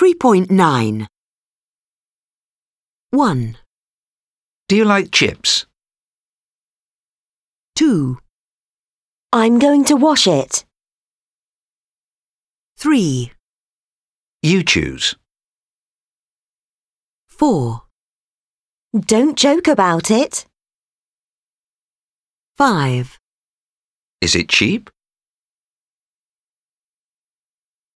3.9 1, Do you like chips? 2, I'm going to wash it. 3, You choose. 4, Don't joke about it. 5. Is it cheap?